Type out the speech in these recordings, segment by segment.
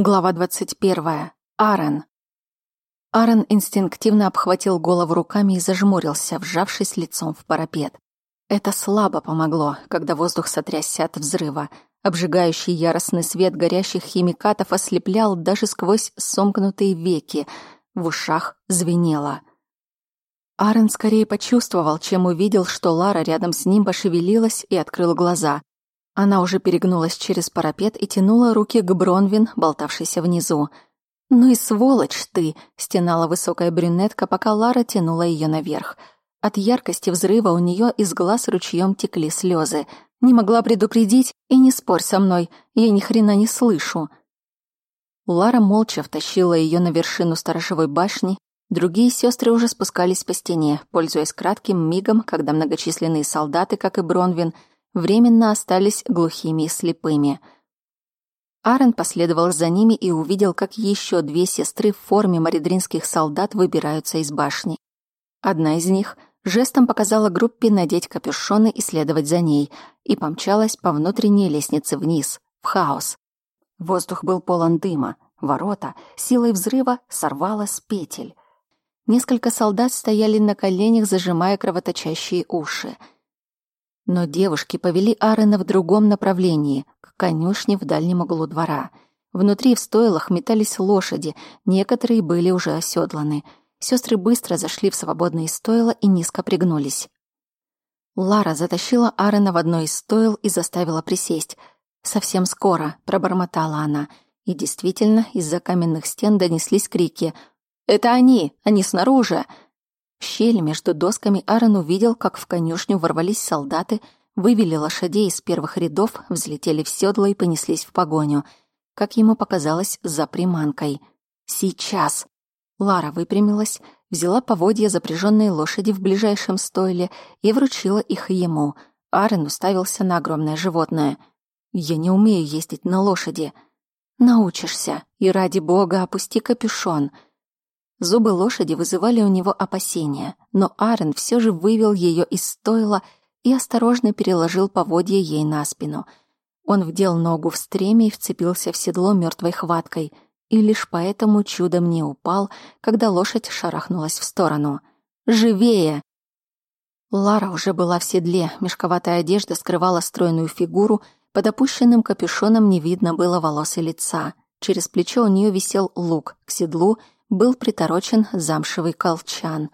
Глава 21. Аарон. Аарон инстинктивно обхватил голову руками и зажмурился, вжавшись лицом в парапет. Это слабо помогло, когда воздух сотрясся от взрыва. Обжигающий яростный свет горящих химикатов ослеплял даже сквозь сомкнутые веки. В ушах звенело. Аарон скорее почувствовал, чем увидел, что Лара рядом с ним пошевелилась и открыл глаза. Она уже перегнулась через парапет и тянула руки к Бронвин, болтавшейся внизу. «Ну и сволочь ты!» — стенала высокая брюнетка, пока Лара тянула ее наверх. От яркости взрыва у нее из глаз ручьем текли слезы. «Не могла предупредить и не спорь со мной, я ни хрена не слышу». Лара молча втащила ее на вершину сторожевой башни. Другие сестры уже спускались по стене, пользуясь кратким мигом, когда многочисленные солдаты, как и Бронвин, — временно остались глухими и слепыми. Аарон последовал за ними и увидел, как еще две сестры в форме маридринских солдат выбираются из башни. Одна из них жестом показала группе надеть капюшоны и следовать за ней, и помчалась по внутренней лестнице вниз, в хаос. Воздух был полон дыма, ворота силой взрыва сорвало с петель. Несколько солдат стояли на коленях, зажимая кровоточащие уши — но девушки повели Аарона в другом направлении, к конюшне в дальнем углу двора. Внутри в стойлах метались лошади, некоторые были уже оседланы. Сестры быстро зашли в свободные стойла и низко пригнулись. Лара затащила Аарона в одно из стойл и заставила присесть. «Совсем скоро», — пробормотала она. И действительно, из-за каменных стен донеслись крики. «Это они! Они снаружи!» В щель между досками Аарон увидел, как в конюшню ворвались солдаты, вывели лошадей из первых рядов, взлетели в седло и понеслись в погоню. Как ему показалось, за приманкой. «Сейчас!» Лара выпрямилась, взяла поводья запряженной лошади в ближайшем стойле и вручила их ему. Аарон уставился на огромное животное. «Я не умею ездить на лошади». «Научишься, и ради бога опусти капюшон», Зубы лошади вызывали у него опасения, но Арен все же вывел ее из стойла и осторожно переложил поводья ей на спину. Он вдел ногу в стремя и вцепился в седло мертвой хваткой, и лишь поэтому чудом не упал, когда лошадь шарахнулась в сторону. «Живее!» Лара уже была в седле, мешковатая одежда скрывала стройную фигуру, под опущенным капюшоном не видно было волос и лица. Через плечо у нее висел лук, к седлу — был приторочен замшевый колчан.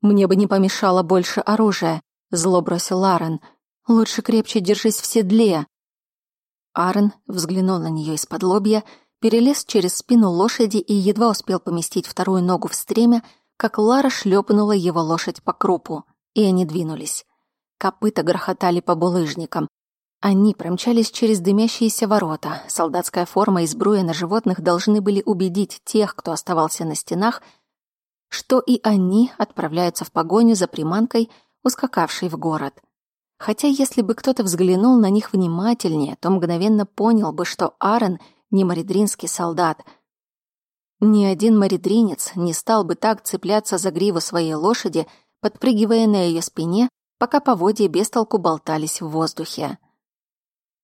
«Мне бы не помешало больше оружия», — зло бросил Аарон. «Лучше крепче держись в седле». Аарон взглянул на нее из-под лобья, перелез через спину лошади и едва успел поместить вторую ногу в стремя, как Лара шлепнула его лошадь по крупу, и они двинулись. Копыта грохотали по булыжникам, они промчались через дымящиеся ворота. Солдатская форма и сбруя на животных должны были убедить тех, кто оставался на стенах, что и они отправляются в погоню за приманкой, ускакавшей в город. Хотя если бы кто-то взглянул на них внимательнее, то мгновенно понял бы, что Аарон не маридринский солдат. Ни один маридринец не стал бы так цепляться за гриву своей лошади, подпрыгивая на ее спине, пока поводья без толку болтались в воздухе.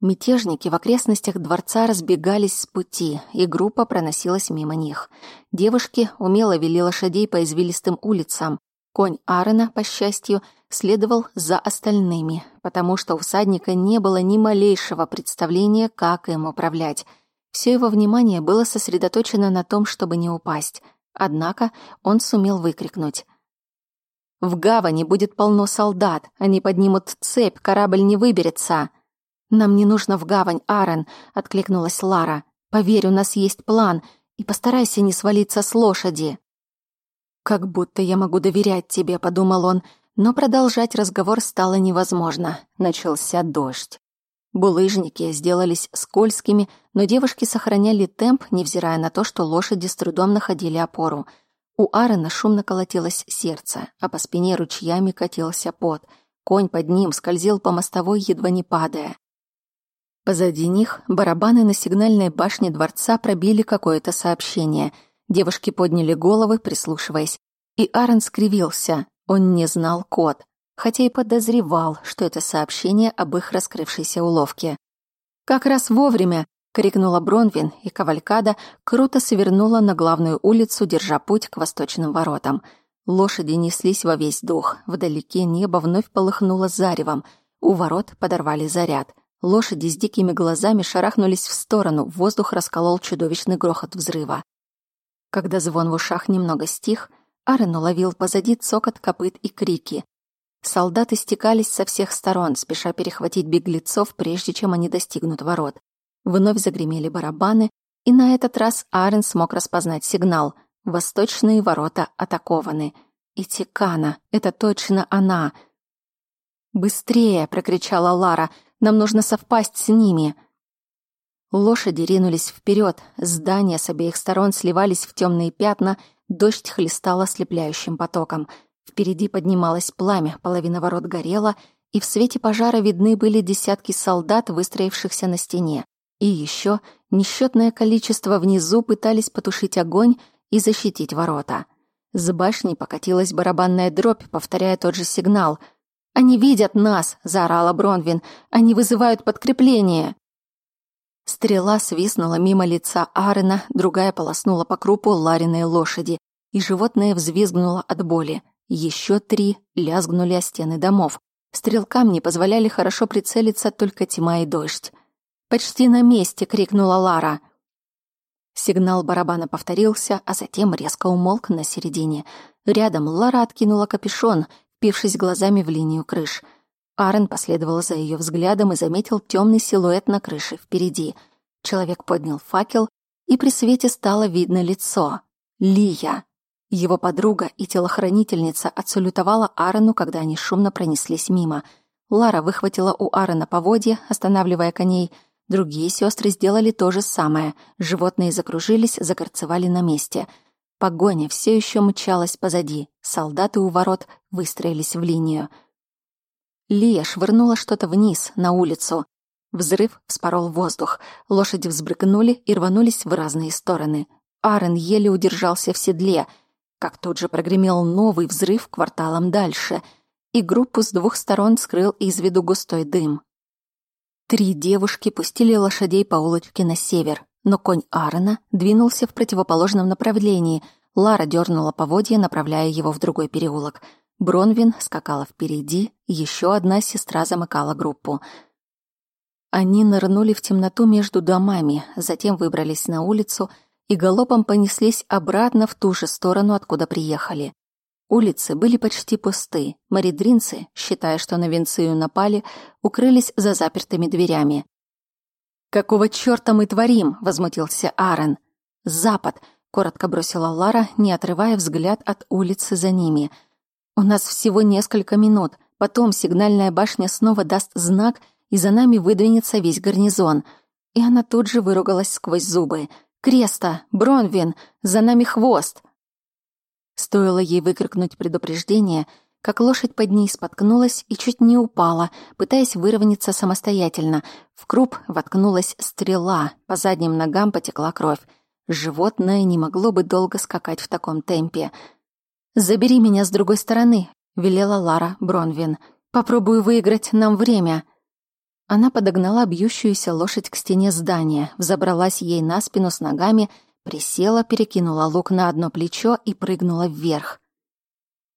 Мятежники в окрестностях дворца разбегались с пути, и группа проносилась мимо них. Девушки умело вели лошадей по извилистым улицам. Конь Аарона, по счастью, следовал за остальными, потому что у всадника не было ни малейшего представления, как им управлять. Все его внимание было сосредоточено на том, чтобы не упасть. Однако он сумел выкрикнуть. «В гавани будет полно солдат, они поднимут цепь, корабль не выберется!» «Нам не нужно в гавань, Аарон», — откликнулась Лара. «Поверь, у нас есть план, и постарайся не свалиться с лошади». «Как будто я могу доверять тебе», — подумал он, но продолжать разговор стало невозможно. Начался дождь. Булыжники сделались скользкими, но девушки сохраняли темп, невзирая на то, что лошади с трудом находили опору. У Аарона шумно колотилось сердце, а по спине ручьями катился пот. Конь под ним скользил по мостовой, едва не падая. Позади них барабаны на сигнальной башне дворца пробили какое-то сообщение. Девушки подняли головы, прислушиваясь. И Аарон скривился. Он не знал код, хотя и подозревал, что это сообщение об их раскрывшейся уловке. «Как раз вовремя!» крикнула Бронвин, и кавалькада круто свернула на главную улицу, держа путь к восточным воротам. Лошади неслись во весь дух. Вдалеке небо вновь полыхнуло заревом. У ворот подорвали заряд. Лошади с дикими глазами шарахнулись в сторону, воздух расколол чудовищный грохот взрыва. Когда звон в ушах немного стих, Арен уловил позади цокот копыт и крики. Солдаты стекались со всех сторон, спеша перехватить беглецов, прежде чем они достигнут ворот. Вновь загремели барабаны, и на этот раз Арен смог распознать сигнал. Восточные ворота атакованы. И Тикана, это точно она. «Быстрее!» — прокричала Лара. «Нам нужно совпасть с ними!» Лошади ринулись вперед, здания с обеих сторон сливались в темные пятна, дождь хлестал ослепляющим потоком — Впереди поднималось пламя, половина ворот горела, и в свете пожара видны были десятки солдат, выстроившихся на стене. И еще несчетное количество внизу пытались потушить огонь и защитить ворота. С башни покатилась барабанная дробь, повторяя тот же сигнал. «Они видят нас!» — заорала Бронвин. «Они вызывают подкрепление!» Стрела свистнула мимо лица Арена, другая полоснула по крупу Лариной лошади, и животное взвизгнуло от боли. Еще три лязгнули о стены домов. Стрелкам не позволяли хорошо прицелиться только тьма и дождь. «Почти на месте!» — крикнула Лара. Сигнал барабана повторился, а затем резко умолк на середине. Рядом Лара откинула капюшон, впившись глазами в линию крыш. Аарон последовал за ее взглядом и заметил темный силуэт на крыше впереди. Человек поднял факел, и при свете стало видно лицо. Лия. Его подруга и телохранительница отсалютовала Аарону, когда они шумно пронеслись мимо. Лара выхватила у Аарона поводья, останавливая коней. Другие сестры сделали то же самое. Животные закружились, закорцевали на месте. Погоня все еще мчалась позади. Солдаты у ворот выстроились в линию. Лия швырнула что-то вниз, на улицу. Взрыв вспорол воздух. Лошади взбрыкнули и рванулись в разные стороны. Аарон еле удержался в седле — как тут же прогремел новый взрыв кварталом дальше, и группу с двух сторон скрыл из виду густой дым. Три девушки пустили лошадей по улочке на север, но конь Аарона двинулся в противоположном направлении. Лара дернула поводья, направляя его в другой переулок. Бронвин скакала впереди, еще одна сестра замыкала группу. Они нырнули в темноту между домами, затем выбрались на улицу — и галопом понеслись обратно в ту же сторону, откуда приехали. Улицы были почти пусты. Маридринцы, считая, что на Венцию напали, укрылись за запертыми дверями. «Какого чёрта мы творим?» — возмутился Аарон. «Запад!» — коротко бросила Лара, не отрывая взгляд от улицы за ними. «У нас всего несколько минут. Потом сигнальная башня снова даст знак, и за нами выдвинется весь гарнизон». И она тут же выругалась сквозь зубы — Креста! Бронвин! За нами хвост!» Стоило ей выкрикнуть предупреждение, как лошадь под ней споткнулась и чуть не упала, пытаясь выровняться самостоятельно. В круп воткнулась стрела, по задним ногам потекла кровь. Животное не могло бы долго скакать в таком темпе. «Забери меня с другой стороны», — велела Лара Бронвин. «Попробую выиграть нам время». Она подогнала бьющуюся лошадь к стене здания, взобралась ей на спину с ногами, присела, перекинула лук на одно плечо и прыгнула вверх.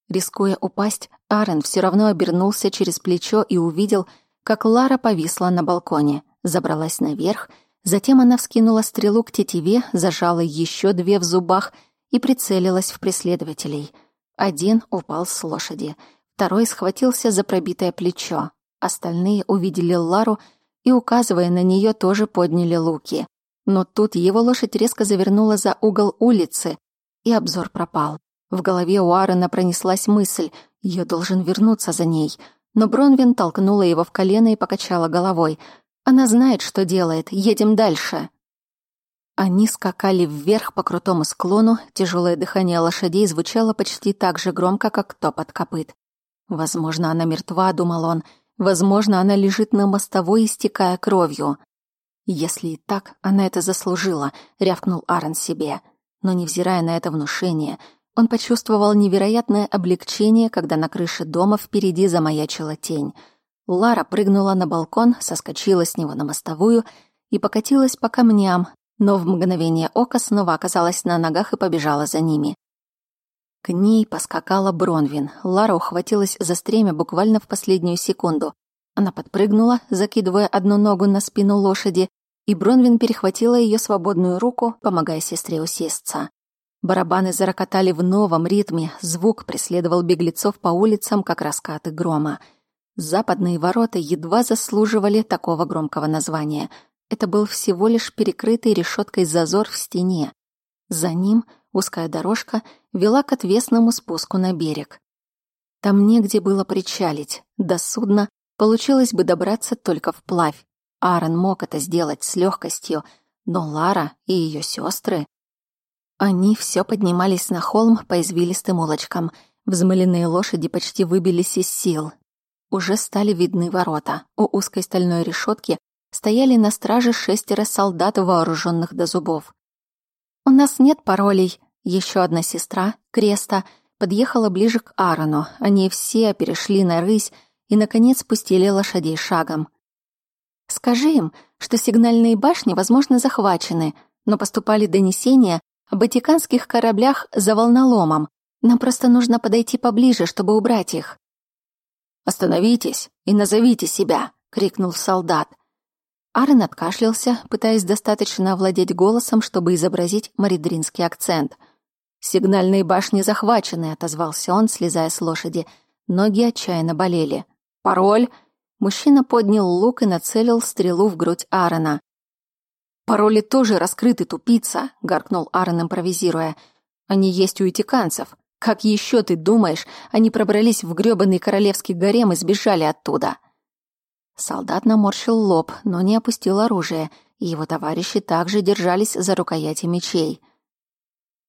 Рискуя упасть, Арен все равно обернулся через плечо и увидел, как Лара повисла на балконе, забралась наверх, затем она вскинула стрелу к тетиве, зажала еще две в зубах и прицелилась в преследователей. Один упал с лошади, второй схватился за пробитое плечо. Остальные увидели Лару и, указывая на нее, тоже подняли луки. Но тут его лошадь резко завернула за угол улицы, и обзор пропал. В голове у Аарона пронеслась мысль, ее должен вернуться за ней. Но Бронвин толкнула его в колено и покачала головой. Она знает, что делает. Едем дальше. Они скакали вверх по крутому склону, тяжелое дыхание лошадей звучало почти так же громко, как топот копыт. Возможно, она мертва, думал он, Возможно, она лежит на мостовой, истекая кровью. Если и так, она это заслужила, рявкнул Аарон себе. Но невзирая на это внушение, он почувствовал невероятное облегчение, когда на крыше дома впереди замаячила тень. Лара прыгнула на балкон, соскочила с него на мостовую и покатилась по камням, но в мгновение ока снова оказалась на ногах и побежала за ними. К ней поскакала Бронвин. Лара ухватилась за стремя буквально в последнюю секунду. Она подпрыгнула, закидывая одну ногу на спину лошади, и Бронвин перехватила ее свободную руку, помогая сестре усесться. Барабаны зарокотали в новом ритме, звук преследовал беглецов по улицам, как раскаты грома. Западные ворота едва заслуживали такого громкого названия. Это был всего лишь перекрытый решеткой зазор в стене. За ним узкая дорожка вела к отвесному спуску на берег. Там негде было причалить, до судна получилось бы добраться только вплавь. Аарон мог это сделать с легкостью, но Лара и ее сестры они все поднимались на холм по извилистым улочкам. Взмыленные лошади почти выбились из сил. Уже стали видны ворота. У узкой стальной решетки стояли на страже шестеро солдат, вооруженных до зубов. «У нас нет паролей». Еще одна сестра, Креста, подъехала ближе к Аарону. Они все перешли на рысь и, наконец, спустили лошадей шагом. «Скажи им, что сигнальные башни, возможно, захвачены, но поступали донесения, о батиканских кораблях за волноломом. Нам просто нужно подойти поближе, чтобы убрать их. «Остановитесь и назовите себя!» — крикнул солдат. Арен откашлялся, пытаясь достаточно овладеть голосом, чтобы изобразить маридринский акцент. «Сигнальные башни захвачены», — отозвался он, слезая с лошади. Ноги отчаянно болели. «Пароль?» Мужчина поднял лук и нацелил стрелу в грудь Аарона. «Пароли тоже раскрыты, тупица», — гаркнул Аарон, импровизируя. «Они есть у этиканцев. Как еще ты думаешь, они пробрались в грёбаный королевский гарем и сбежали оттуда?» Солдат наморщил лоб, но не опустил оружие, и его товарищи также держались за рукояти мечей.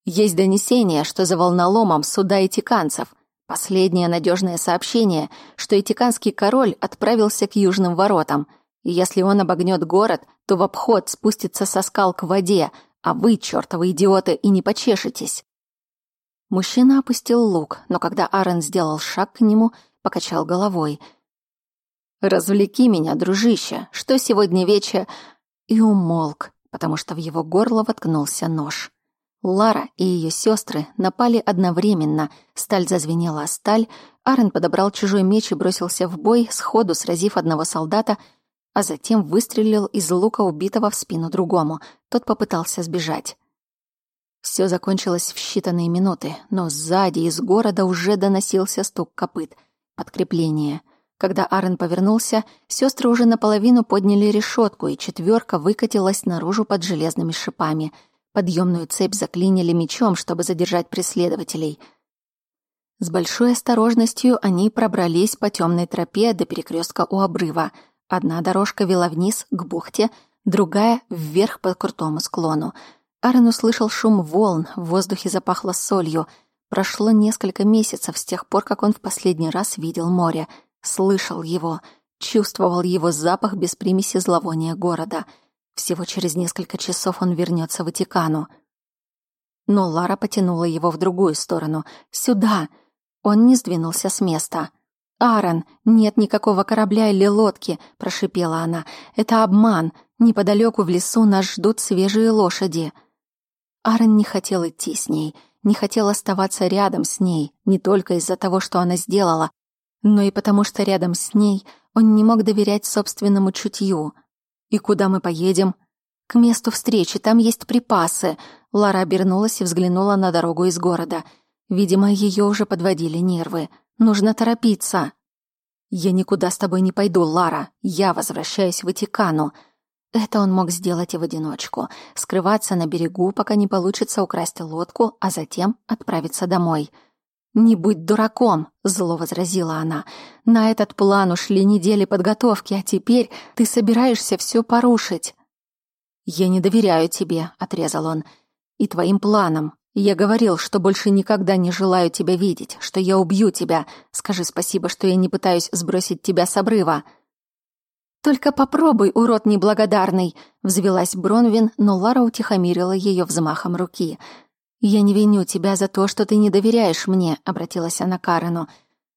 «Есть донесение, что за волноломом суда этиканцев. Последнее надежное сообщение, что этиканский король отправился к южным воротам — и если он обогнет город, то в обход спустится со скал к воде, а вы, чертовы идиоты, и не почешетесь. Мужчина опустил лук, но когда Аарон сделал шаг к нему, покачал головой. «Развлеки меня, дружище, что сегодня вечер...» И умолк, потому что в его горло воткнулся нож. Лара и ее сестры напали одновременно. Сталь зазвенела о сталь. Аарон подобрал чужой меч и бросился в бой, сходу сразив одного солдата — а затем выстрелил из лука убитого в спину другому. Тот попытался сбежать. Все закончилось в считанные минуты, но сзади из города уже доносился стук копыт. Подкрепление. Когда Аарон повернулся, сестры уже наполовину подняли решетку, и четверка выкатилась наружу под железными шипами. Подъемную цепь заклинили мечом, чтобы задержать преследователей. С большой осторожностью они пробрались по темной тропе до перекрестка у обрыва — Одна дорожка вела вниз, к бухте, другая — вверх по крутому склону. Аарон услышал шум волн, в воздухе запахло солью. Прошло несколько месяцев с тех пор, как он в последний раз видел море. Слышал его, чувствовал его запах без примеси зловония города. Всего через несколько часов он вернется в Ватикану. Но Лара потянула его в другую сторону. «Сюда!» Он не сдвинулся с места. «Аарон, нет никакого корабля или лодки», — прошипела она. «Это обман. Неподалеку в лесу нас ждут свежие лошади». Аарон не хотел идти с ней, не хотел оставаться рядом с ней, не только из-за того, что она сделала, но и потому, что рядом с ней он не мог доверять собственному чутью. «И куда мы поедем?» «К месту встречи, там есть припасы». Лара обернулась и взглянула на дорогу из города. Видимо, ее уже подводили нервы. Нужно торопиться. Я никуда с тобой не пойду, Лара. Я возвращаюсь в Ватикану. Это он мог сделать и в одиночку. Скрываться на берегу, пока не получится украсть лодку, а затем отправиться домой. «Не будь дураком», — зло возразила она. «На этот план ушли недели подготовки, а теперь ты собираешься все порушить». «Я не доверяю тебе», — отрезал он, — «и твоим планам. Я говорил, что больше никогда не желаю тебя видеть, что я убью тебя. Скажи спасибо, что я не пытаюсь сбросить тебя с обрыва. Только попробуй, урод неблагодарный, взвилась Бронвин, но Лара утихомирила ее взмахом руки. Я не виню тебя за то, что ты не доверяешь мне, обратилась она к Карену.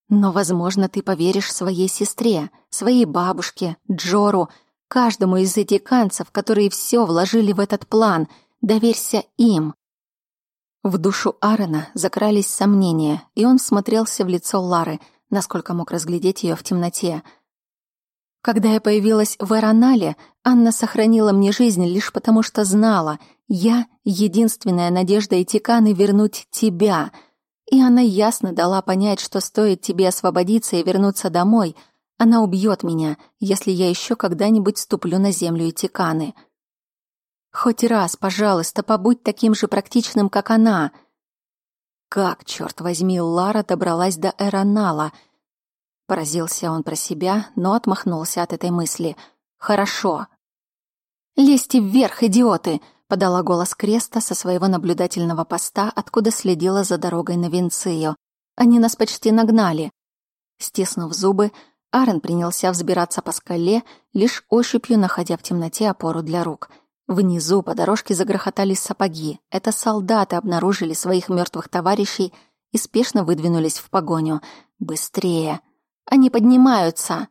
Но, возможно, ты поверишь своей сестре, своей бабушке, Джору, каждому из этих канцев, которые все вложили в этот план. Доверься им. В душу Аарона закрались сомнения, и он смотрелся в лицо Лары, насколько мог разглядеть ее в темноте. Когда я появилась в Эронале, Анна сохранила мне жизнь лишь потому, что знала, я — единственная надежда Этиканы вернуть тебя. И она ясно дала понять, что стоит тебе освободиться и вернуться домой, она убьет меня, если я еще когда-нибудь ступлю на землю Этиканы. Хоть раз, пожалуйста, побудь таким же практичным, как она. Как, черт возьми, Лара добралась до Эронала? Поразился он про себя, но отмахнулся от этой мысли. Хорошо. «Лезьте вверх, идиоты!» — подала голос Креста со своего наблюдательного поста, откуда следила за дорогой на Винцию. «Они нас почти нагнали». Стиснув зубы, Аарон принялся взбираться по скале, лишь ощупью находя в темноте опору для рук — Внизу по дорожке загрохотали сапоги. Это солдаты обнаружили своих мертвых товарищей и спешно выдвинулись в погоню. «Быстрее! Они поднимаются!»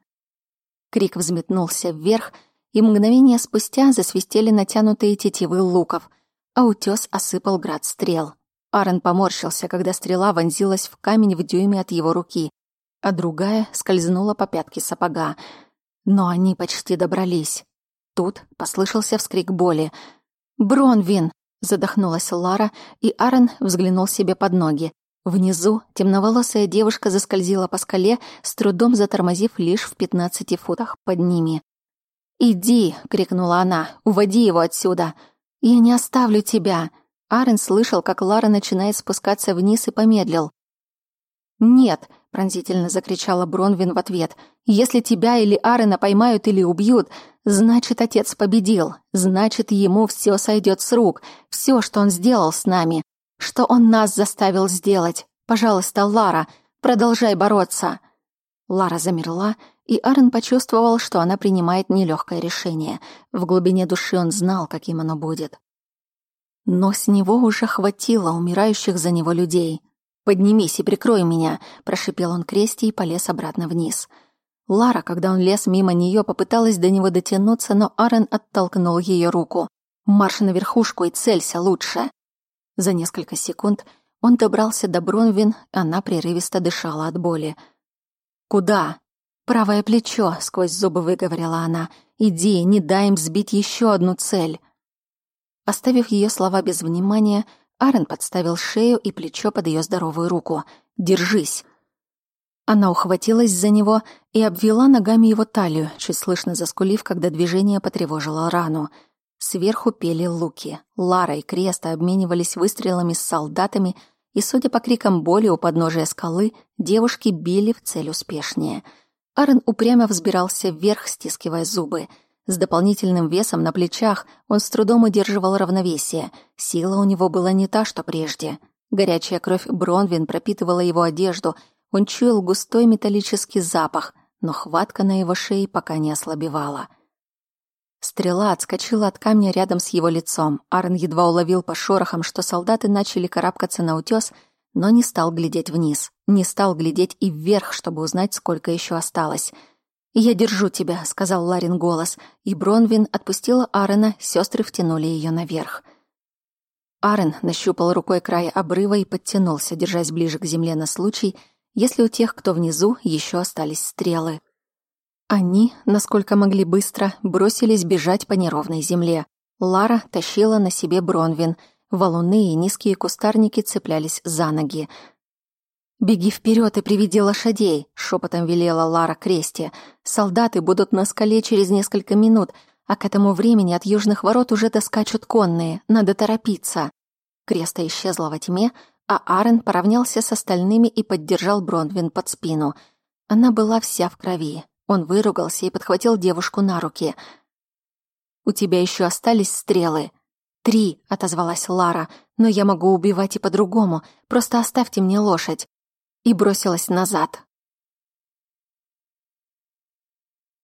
Крик взметнулся вверх, и мгновение спустя засвистели натянутые тетивы луков, а утес осыпал град стрел. Аарон поморщился, когда стрела вонзилась в камень в дюйме от его руки, а другая скользнула по пятке сапога. Но они почти добрались. Тут послышался вскрик боли. «Бронвин!» — задохнулась Лара, и Аарон взглянул себе под ноги. Внизу темноволосая девушка заскользила по скале, с трудом затормозив лишь в пятнадцати футах под ними. «Иди!» — крикнула она. «Уводи его отсюда!» «Я не оставлю тебя!» Аарон слышал, как Лара начинает спускаться вниз и помедлил. «Нет!» — пронзительно закричала Бронвин в ответ. «Если тебя или Аарона поймают или убьют, Значит, отец победил. Значит, ему все сойдет с рук. Все, что он сделал с нами. Что он нас заставил сделать. Пожалуйста, Лара, продолжай бороться. Лара замерла, и Аарон почувствовал, что она принимает нелегкое решение. В глубине души он знал, каким оно будет. Но с него уже хватило умирающих за него людей. «Поднимись и прикрой меня», — прошипел он крести и полез обратно вниз. — Лара, когда он лез мимо нее, попыталась до него дотянуться, но Арен оттолкнул ее руку. «Марш на верхушку и целься лучше!» За несколько секунд он добрался до Бронвин, она прерывисто дышала от боли. «Куда?» «Правое плечо», — сквозь зубы выговорила она. «Иди, не дай им сбить еще одну цель». Оставив ее слова без внимания, Арен подставил шею и плечо под ее здоровую руку. «Держись!» Она ухватилась за него и обвела ногами его талию, чуть слышно заскулив, когда движение потревожило рану. Сверху пели луки. Лара и Креста обменивались выстрелами с солдатами, и, судя по крикам боли у подножия скалы, девушки били в цель успешнее. Арен упрямо взбирался вверх, стискивая зубы. С дополнительным весом на плечах он с трудом удерживал равновесие. Сила у него была не та, что прежде. Горячая кровь Бронвин пропитывала его одежду — он чуял густой металлический запах, но хватка на его шее пока не ослабевала. Стрела отскочила от камня рядом с его лицом. Арн едва уловил по шорохам, что солдаты начали карабкаться на утес, но не стал глядеть вниз, не стал глядеть и вверх, чтобы узнать, сколько еще осталось. «Я держу тебя», — сказал Ларин голос, и Бронвин отпустила Аарона, сестры втянули ее наверх. Аарон нащупал рукой край обрыва и подтянулся, держась ближе к земле на случай, если у тех, кто внизу, еще остались стрелы. Они, насколько могли быстро, бросились бежать по неровной земле. Лара тащила на себе Бронвин. Валуны и низкие кустарники цеплялись за ноги. «Беги вперед и приведи лошадей», — шепотом велела Лара Кресте. «Солдаты будут на скале через несколько минут, а к этому времени от южных ворот уже доскачут конные. Надо торопиться». Креста исчезла во тьме, а Арен поравнялся с остальными и поддержал Бронвин под спину. Она была вся в крови. Он выругался и подхватил девушку на руки. «У тебя еще остались стрелы?» «Три», — отозвалась Лара, «но я могу убивать и по-другому. Просто оставьте мне лошадь». И бросилась назад.